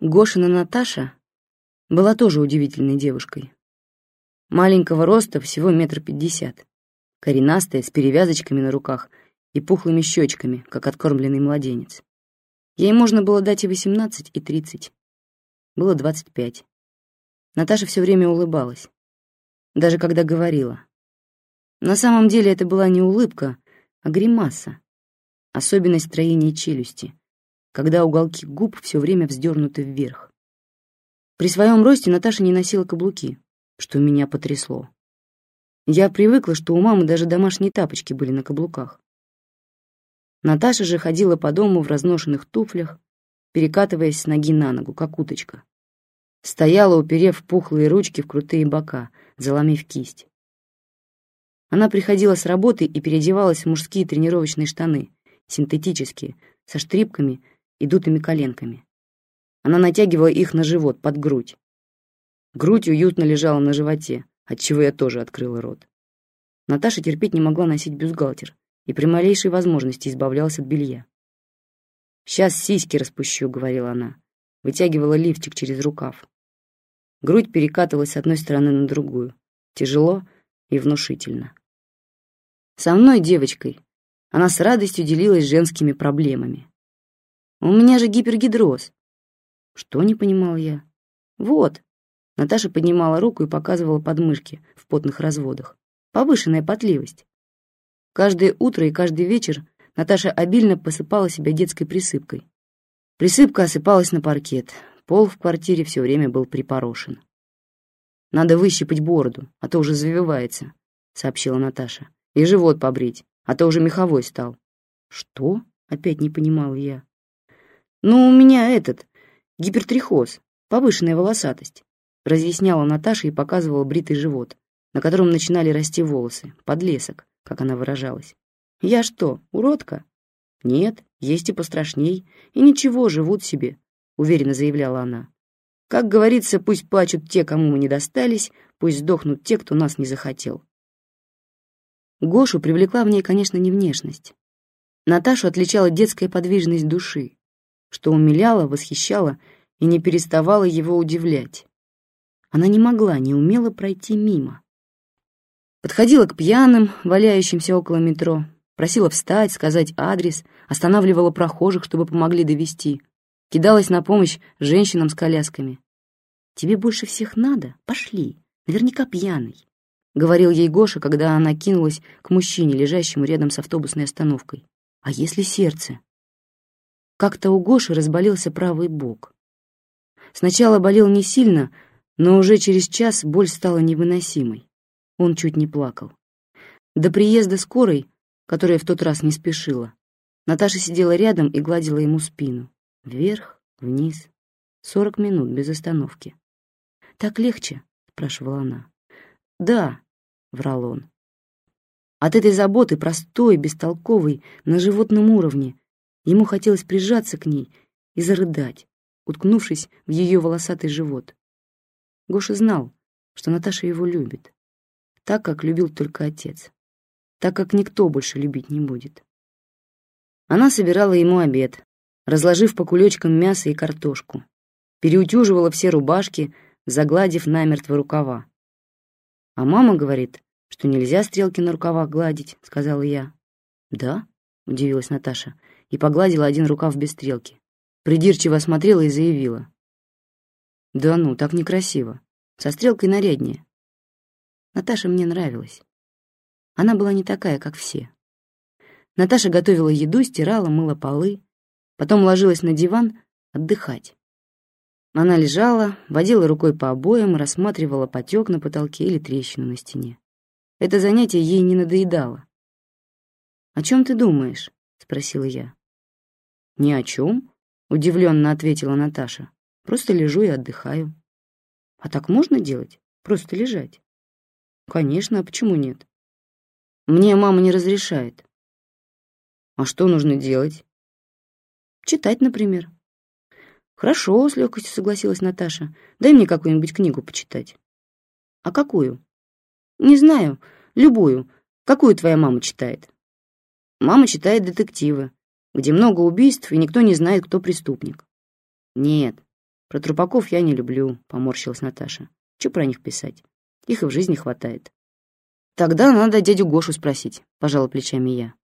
Гошина Наташа была тоже удивительной девушкой. Маленького роста, всего метр пятьдесят. Коренастая, с перевязочками на руках и пухлыми щечками, как откормленный младенец. Ей можно было дать и восемнадцать, и тридцать. Было двадцать пять. Наташа все время улыбалась. Даже когда говорила. На самом деле это была не улыбка, а гримаса. Особенность строения челюсти, когда уголки губ все время вздернуты вверх. При своем росте Наташа не носила каблуки, что меня потрясло. Я привыкла, что у мамы даже домашние тапочки были на каблуках. Наташа же ходила по дому в разношенных туфлях, перекатываясь с ноги на ногу, как уточка. Стояла, уперев пухлые ручки в крутые бока, заломив кисть. Она приходила с работы и переодевалась в мужские тренировочные штаны, синтетические, со штрипками и дутыми коленками. Она натягивала их на живот, под грудь. Грудь уютно лежала на животе, отчего я тоже открыла рот. Наташа терпеть не могла носить бюстгальтер и при малейшей возможности избавлялась от белья. «Сейчас сиськи распущу», — говорила она. Вытягивала лифчик через рукав. Грудь перекатывалась с одной стороны на другую. Тяжело и внушительно. Со мной, девочкой, она с радостью делилась женскими проблемами. «У меня же гипергидроз». «Что?» — не понимал я. «Вот». Наташа поднимала руку и показывала подмышки в потных разводах. Повышенная потливость. Каждое утро и каждый вечер Наташа обильно посыпала себя детской присыпкой. Присыпка осыпалась на паркет. Пол в квартире все время был припорошен. «Надо выщипать бороду, а то уже завивается», — сообщила Наташа. «И живот побрить, а то уже меховой стал». «Что?» — опять не понимал я. «Ну, у меня этот, гипертрихоз, повышенная волосатость», — разъясняла Наташа и показывала бритый живот, на котором начинали расти волосы, подлесок, как она выражалась. «Я что, уродка?» «Нет, есть и пострашней, и ничего, живут себе», — уверенно заявляла она. «Как говорится, пусть плачут те, кому мы не достались, пусть сдохнут те, кто нас не захотел». Гошу привлекла в ней, конечно, не внешность. Наташу отличала детская подвижность души, что умиляло, восхищало и не переставало его удивлять. Она не могла, не умела пройти мимо. Подходила к пьяным, валяющимся около метро, просила встать, сказать адрес, останавливала прохожих, чтобы помогли довести, кидалась на помощь женщинам с колясками. «Тебе больше всех надо? Пошли, наверняка пьяный» говорил ей Гоша, когда она кинулась к мужчине, лежащему рядом с автобусной остановкой. А если сердце? Как-то у Гоши разболелся правый бок. Сначала болел не сильно, но уже через час боль стала невыносимой. Он чуть не плакал. До приезда скорой, которая в тот раз не спешила, Наташа сидела рядом и гладила ему спину. Вверх, вниз. Сорок минут без остановки. «Так легче?» — спрашивала она. «Да», врал он. От этой заботы, простой, бестолковой, на животном уровне, ему хотелось прижаться к ней и зарыдать, уткнувшись в ее волосатый живот. Гоша знал, что Наташа его любит, так, как любил только отец, так, как никто больше любить не будет. Она собирала ему обед, разложив по кулечкам мясо и картошку, переутюживала все рубашки, загладив намертво рукава. А мама говорит, что нельзя стрелки на рукавах гладить», — сказала я. «Да?» — удивилась Наташа и погладила один рукав без стрелки. Придирчиво осмотрела и заявила. «Да ну, так некрасиво. Со стрелкой наряднее». Наташа мне нравилась. Она была не такая, как все. Наташа готовила еду, стирала, мыла полы, потом ложилась на диван отдыхать. Она лежала, водила рукой по обоям, рассматривала потек на потолке или трещину на стене. Это занятие ей не надоедало. «О чем ты думаешь?» — спросила я. «Ни о чем», — удивленно ответила Наташа. «Просто лежу и отдыхаю». «А так можно делать? Просто лежать?» «Конечно, а почему нет?» «Мне мама не разрешает». «А что нужно делать?» «Читать, например». «Хорошо», — с легкостью согласилась Наташа. «Дай мне какую-нибудь книгу почитать». «А какую?» «Не знаю. Любую. Какую твоя мама читает?» «Мама читает детективы, где много убийств, и никто не знает, кто преступник». «Нет. Про трупаков я не люблю, поморщилась Наташа. Че про них писать? Их и в жизни хватает. Тогда надо дядю Гошу спросить, пожала плечами я.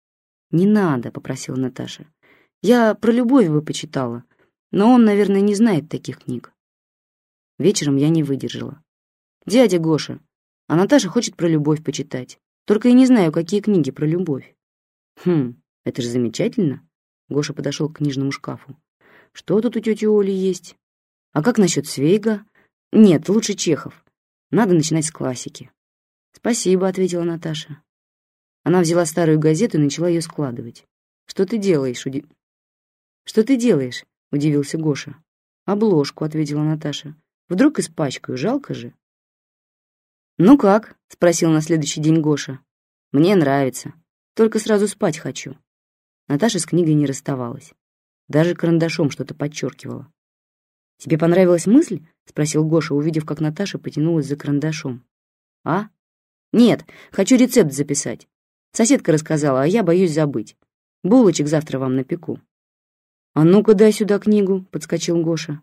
Не надо, попросила Наташа. Я про любовь бы почитала, но он, наверное, не знает таких книг. Вечером я не выдержала. Дядя Гоша, а Наташа хочет про любовь почитать. Только я не знаю, какие книги про любовь. Хм, это же замечательно. Гоша подошел к книжному шкафу. Что тут у тети Оли есть? А как насчет Свейга? Нет, лучше Чехов. Надо начинать с классики. Спасибо, ответила Наташа. Она взяла старую газету и начала ее складывать. Что ты делаешь? Уди... Что ты делаешь? Удивился Гоша. Обложку, ответила Наташа. Вдруг испачкаю, жалко же. «Ну как?» — спросил на следующий день Гоша. «Мне нравится. Только сразу спать хочу». Наташа с книгой не расставалась. Даже карандашом что-то подчеркивала. «Тебе понравилась мысль?» — спросил Гоша, увидев, как Наташа потянулась за карандашом. «А? Нет, хочу рецепт записать. Соседка рассказала, а я боюсь забыть. Булочек завтра вам напеку». «А ну-ка дай сюда книгу», — подскочил Гоша.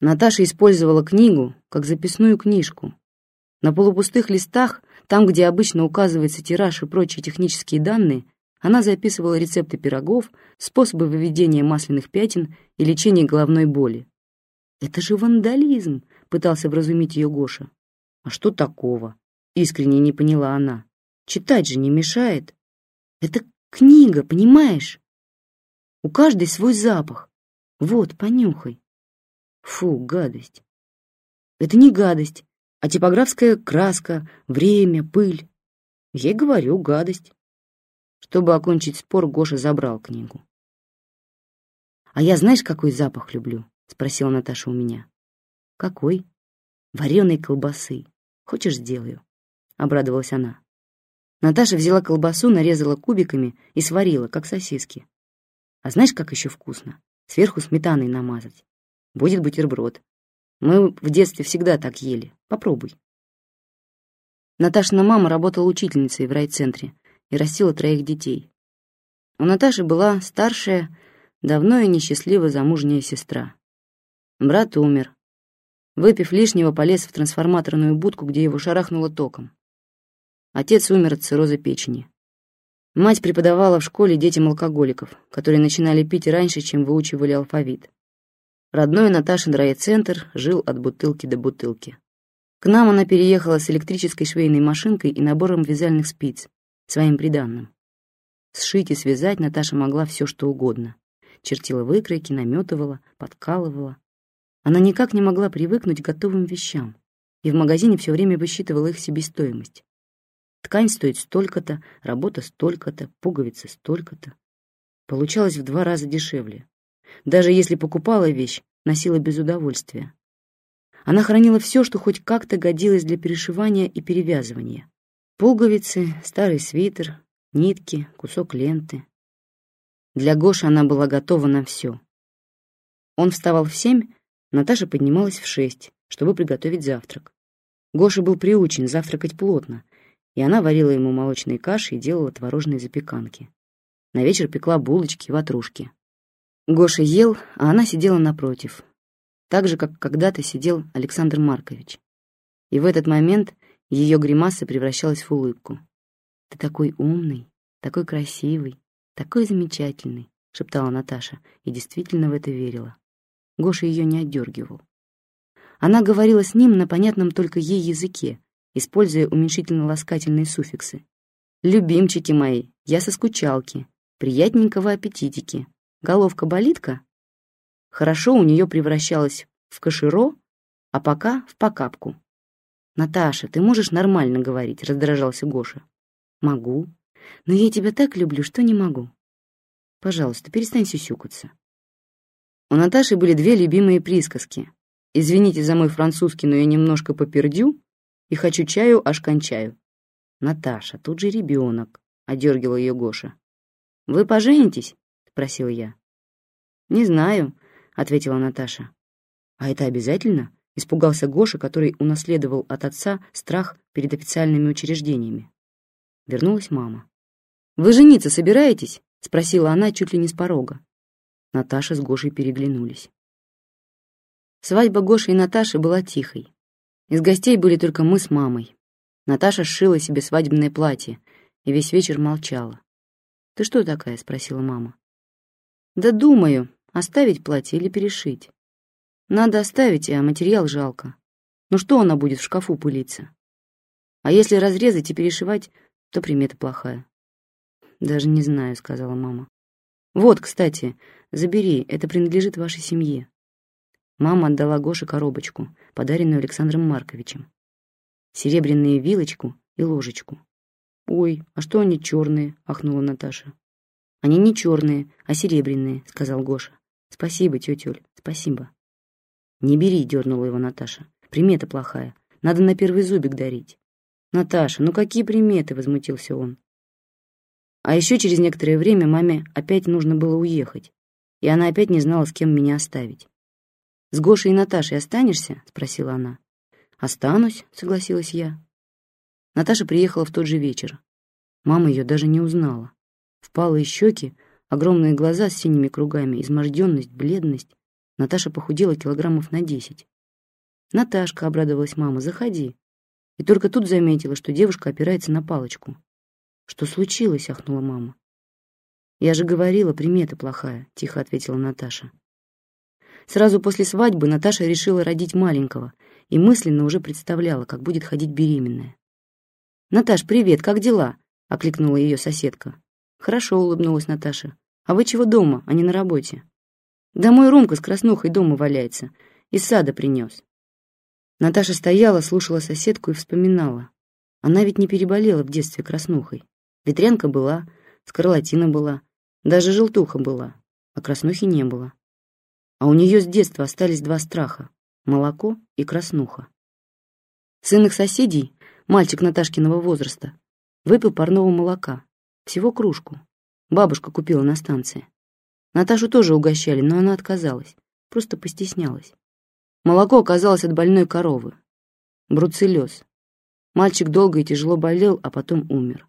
Наташа использовала книгу как записную книжку, на полупустых листах, там, где обычно указывается тираж и прочие технические данные, она записывала рецепты пирогов, способы выведения масляных пятен и лечения головной боли. «Это же вандализм!» — пытался вразумить ее Гоша. «А что такого?» — искренне не поняла она. «Читать же не мешает. Это книга, понимаешь? У каждой свой запах. Вот, понюхай. Фу, гадость. Это не гадость, а типографская краска, время, пыль. Я говорю, гадость. Чтобы окончить спор, Гоша забрал книгу. «А я знаешь, какой запах люблю?» — спросила Наташа у меня. «Какой?» «Вареной колбасы. Хочешь, сделаю?» — обрадовалась она. Наташа взяла колбасу, нарезала кубиками и сварила, как сосиски. А знаешь, как еще вкусно? Сверху сметаной намазать. Будет бутерброд. Мы в детстве всегда так ели. Попробуй. Наташина мама работала учительницей в райцентре и растила троих детей. У Наташи была старшая, давно и несчастливо замужняя сестра. Брат умер. Выпив лишнего, полез в трансформаторную будку, где его шарахнуло током. Отец умер от цирроза печени. Мать преподавала в школе детям алкоголиков, которые начинали пить раньше, чем выучивали алфавит. Родной Наташин райцентр жил от бутылки до бутылки. К нам она переехала с электрической швейной машинкой и набором вязальных спиц, своим приданным. Сшить и связать Наташа могла все, что угодно. Чертила выкройки, наметывала, подкалывала. Она никак не могла привыкнуть к готовым вещам и в магазине все время высчитывала их себестоимость. Ткань стоит столько-то, работа столько-то, пуговицы столько-то. Получалось в два раза дешевле. Даже если покупала вещь, носила без удовольствия. Она хранила все, что хоть как-то годилось для перешивания и перевязывания. Пуговицы, старый свитер, нитки, кусок ленты. Для Гоши она была готова на все. Он вставал в семь, Наташа поднималась в шесть, чтобы приготовить завтрак. Гоша был приучен завтракать плотно, и она варила ему молочные каши и делала творожные запеканки. На вечер пекла булочки и ватрушки. Гоша ел, а она сидела напротив, так же, как когда-то сидел Александр Маркович. И в этот момент ее гримаса превращалась в улыбку. «Ты такой умный, такой красивый, такой замечательный», — шептала Наташа, и действительно в это верила. Гоша ее не отдергивал. Она говорила с ним на понятном только ей языке, используя уменьшительно-ласкательные суффиксы. «Любимчики мои, я со скучалки, приятненького аппетитики, Головка болитка? Хорошо у нее превращалась в каширо, а пока в покапку. «Наташа, ты можешь нормально говорить?» — раздражался Гоша. «Могу. Но я тебя так люблю, что не могу. Пожалуйста, перестань сюсюкаться». У Наташи были две любимые присказки. «Извините за мой французский, но я немножко попердю и хочу чаю, аж кончаю». «Наташа, тут же ребенок», — одергивал ее Гоша. «Вы поженитесь?» спросил я. «Не знаю», — ответила Наташа. «А это обязательно?» — испугался Гоша, который унаследовал от отца страх перед официальными учреждениями. Вернулась мама. «Вы жениться собираетесь?» — спросила она чуть ли не с порога. Наташа с Гошей переглянулись. Свадьба Гоши и Наташи была тихой. Из гостей были только мы с мамой. Наташа сшила себе свадебное платье и весь вечер молчала. «Ты что такая?» — спросила мама. «Да думаю, оставить платье или перешить. Надо оставить, а материал жалко. Ну что она будет в шкафу пылиться? А если разрезать и перешивать, то примета плохая». «Даже не знаю», — сказала мама. «Вот, кстати, забери, это принадлежит вашей семье. Мама отдала Гоше коробочку, подаренную Александром Марковичем. Серебряную вилочку и ложечку. «Ой, а что они черные?» — ахнула Наташа. «Они не черные, а серебряные», — сказал Гоша. «Спасибо, тетя спасибо». «Не бери», — дернула его Наташа. «Примета плохая. Надо на первый зубик дарить». «Наташа, ну какие приметы?» — возмутился он. А еще через некоторое время маме опять нужно было уехать, и она опять не знала, с кем меня оставить. «С Гошей и Наташей останешься?» — спросила она. «Останусь», — согласилась я. Наташа приехала в тот же вечер. Мама ее даже не узнала. Впалые щеки, огромные глаза с синими кругами, изможденность, бледность. Наташа похудела килограммов на десять. «Наташка», — обрадовалась мама, — «заходи». И только тут заметила, что девушка опирается на палочку. «Что случилось?» — ахнула мама. «Я же говорила, примета плохая», — тихо ответила Наташа. Сразу после свадьбы Наташа решила родить маленького и мысленно уже представляла, как будет ходить беременная. «Наташ, привет, как дела?» — окликнула ее соседка. «Хорошо», — улыбнулась Наташа. «А вы чего дома, а не на работе?» «Да мой Ромка с краснухой дома валяется. Из сада принес». Наташа стояла, слушала соседку и вспоминала. Она ведь не переболела в детстве краснухой. Ветрянка была, скарлатина была, даже желтуха была, а краснухи не было. А у нее с детства остались два страха — молоко и краснуха. Сын их соседей, мальчик Наташкиного возраста, выпил парного молока, всего кружку. Бабушка купила на станции. Наташу тоже угощали, но она отказалась, просто постеснялась. Молоко оказалось от больной коровы. Бруцеллез. Мальчик долго и тяжело болел, а потом умер.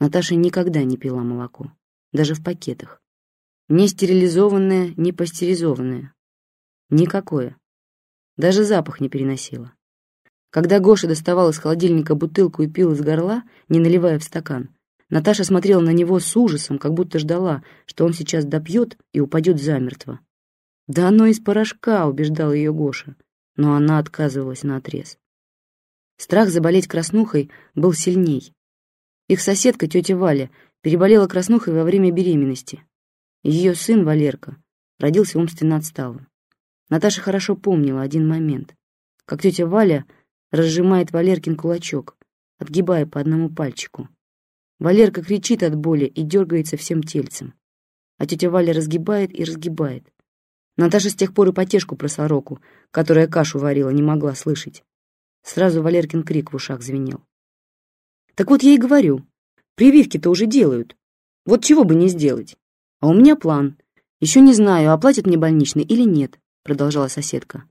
Наташа никогда не пила молоко, даже в пакетах. Не стерилизованное, не пастеризованное. Никакое. Даже запах не переносила. Когда Гоша доставал из холодильника бутылку и пил из горла, не наливая в стакан, Наташа смотрела на него с ужасом, как будто ждала, что он сейчас допьет и упадет замертво. «Да оно из порошка», — убеждал ее Гоша, но она отказывалась наотрез. Страх заболеть краснухой был сильней. Их соседка, тетя Валя, переболела краснухой во время беременности. Ее сын Валерка родился умственно отсталым. Наташа хорошо помнила один момент, как тетя Валя разжимает Валеркин кулачок, отгибая по одному пальчику. Валерка кричит от боли и дергается всем тельцем. А тетя Валя разгибает и разгибает. Наташа с тех пор и потешку про сороку, которая кашу варила, не могла слышать. Сразу Валеркин крик в ушах звенел. Так вот я и говорю, прививки-то уже делают. Вот чего бы не сделать. «А у меня план. Еще не знаю, оплатят мне больничный или нет», — продолжала соседка.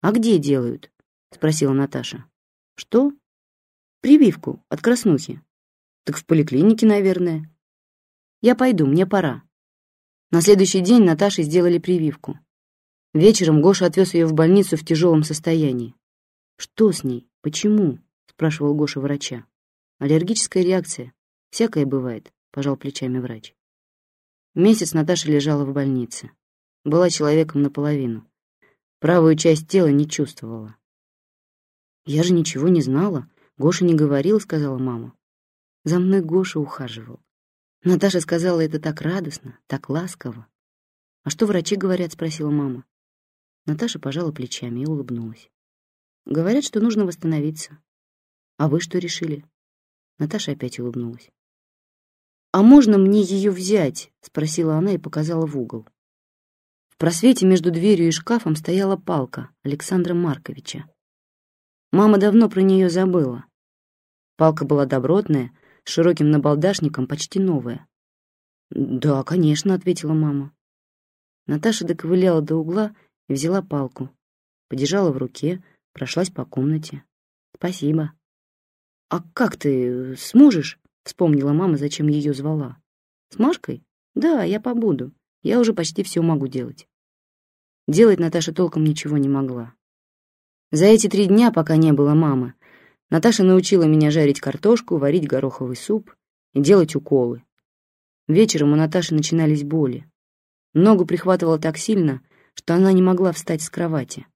«А где делают?» — спросила Наташа. «Что?» «Прививку от краснухи». «Так в поликлинике, наверное». «Я пойду, мне пора». На следующий день Наташе сделали прививку. Вечером Гоша отвез ее в больницу в тяжелом состоянии. «Что с ней? Почему?» — спрашивал Гоша врача. «Аллергическая реакция. Всякое бывает», — пожал плечами врач. Месяц Наташа лежала в больнице. Была человеком наполовину. Правую часть тела не чувствовала. «Я же ничего не знала. Гоша не говорил», — сказала мама. За мной Гоша ухаживал. Наташа сказала это так радостно, так ласково. «А что врачи говорят?» — спросила мама. Наташа пожала плечами и улыбнулась. «Говорят, что нужно восстановиться. А вы что решили?» Наташа опять улыбнулась. «А можно мне ее взять?» — спросила она и показала в угол. В просвете между дверью и шкафом стояла палка Александра Марковича. Мама давно про нее забыла. Палка была добротная, с широким набалдашником, почти новая. «Да, конечно», — ответила мама. Наташа доковыляла до угла и взяла палку. Подержала в руке, прошлась по комнате. «Спасибо». «А как ты сможешь?» Вспомнила мама, зачем ее звала. «С Машкой? Да, я побуду. Я уже почти все могу делать». Делать Наташа толком ничего не могла. За эти три дня, пока не было мамы, Наташа научила меня жарить картошку, варить гороховый суп и делать уколы. Вечером у Наташи начинались боли. Ногу прихватывало так сильно, что она не могла встать с кровати.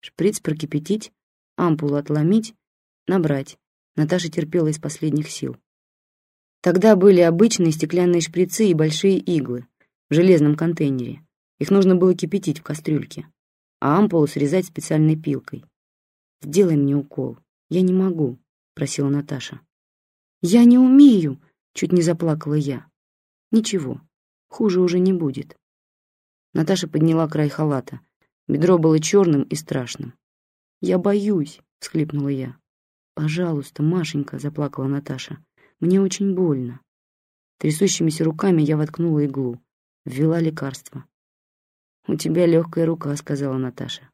Шприц прокипятить, ампулу отломить, набрать. Наташа терпела из последних сил. Тогда были обычные стеклянные шприцы и большие иглы в железном контейнере. Их нужно было кипятить в кастрюльке, а ампулу срезать специальной пилкой. «Сделай мне укол. Я не могу», — просила Наташа. «Я не умею», — чуть не заплакала я. «Ничего, хуже уже не будет». Наташа подняла край халата. Бедро было черным и страшным. «Я боюсь», — всхлипнула я. «Пожалуйста, Машенька», — заплакала Наташа. «Мне очень больно». Трясущимися руками я воткнула иглу, ввела лекарство. «У тебя легкая рука», — сказала Наташа.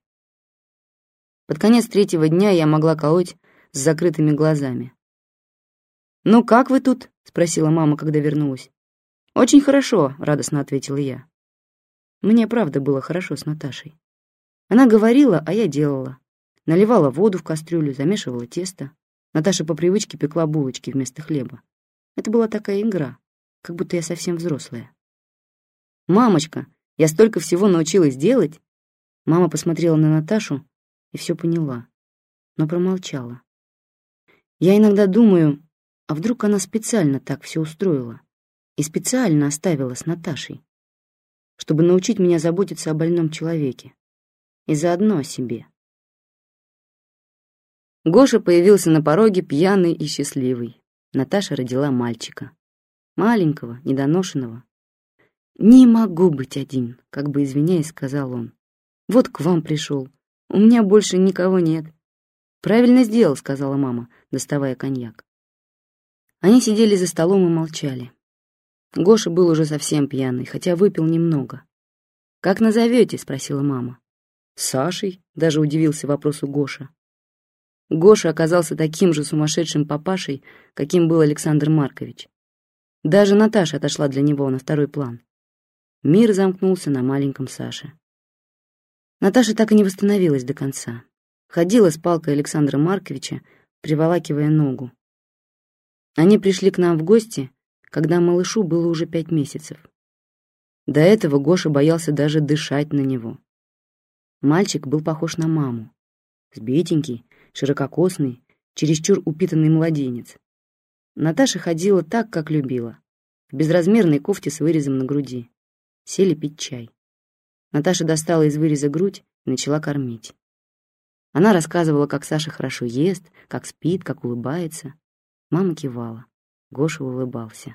Под конец третьего дня я могла колоть с закрытыми глазами. «Ну, как вы тут?» — спросила мама, когда вернулась. «Очень хорошо», — радостно ответила я. Мне правда было хорошо с Наташей. Она говорила, а я делала. Наливала воду в кастрюлю, замешивала тесто. Наташа по привычке пекла булочки вместо хлеба. Это была такая игра, как будто я совсем взрослая. «Мамочка, я столько всего научилась делать. Мама посмотрела на Наташу и все поняла, но промолчала. Я иногда думаю, а вдруг она специально так все устроила и специально оставила с Наташей, чтобы научить меня заботиться о больном человеке и заодно о себе. Гоша появился на пороге пьяный и счастливый. Наташа родила мальчика. Маленького, недоношенного, «Не могу быть один», — как бы извиняясь, сказал он. «Вот к вам пришел. У меня больше никого нет». «Правильно сделал», — сказала мама, доставая коньяк. Они сидели за столом и молчали. Гоша был уже совсем пьяный, хотя выпил немного. «Как назовете?» — спросила мама. «Сашей», — даже удивился вопросу Гоша. Гоша оказался таким же сумасшедшим папашей, каким был Александр Маркович. Даже Наташа отошла для него на второй план. Мир замкнулся на маленьком Саше. Наташа так и не восстановилась до конца. Ходила с палкой Александра Марковича, приволакивая ногу. Они пришли к нам в гости, когда малышу было уже пять месяцев. До этого Гоша боялся даже дышать на него. Мальчик был похож на маму. Сбитенький, ширококосный, чересчур упитанный младенец. Наташа ходила так, как любила, в безразмерной кофте с вырезом на груди. Сели пить чай. Наташа достала из выреза грудь и начала кормить. Она рассказывала, как Саша хорошо ест, как спит, как улыбается. Мама кивала. Гоша улыбался.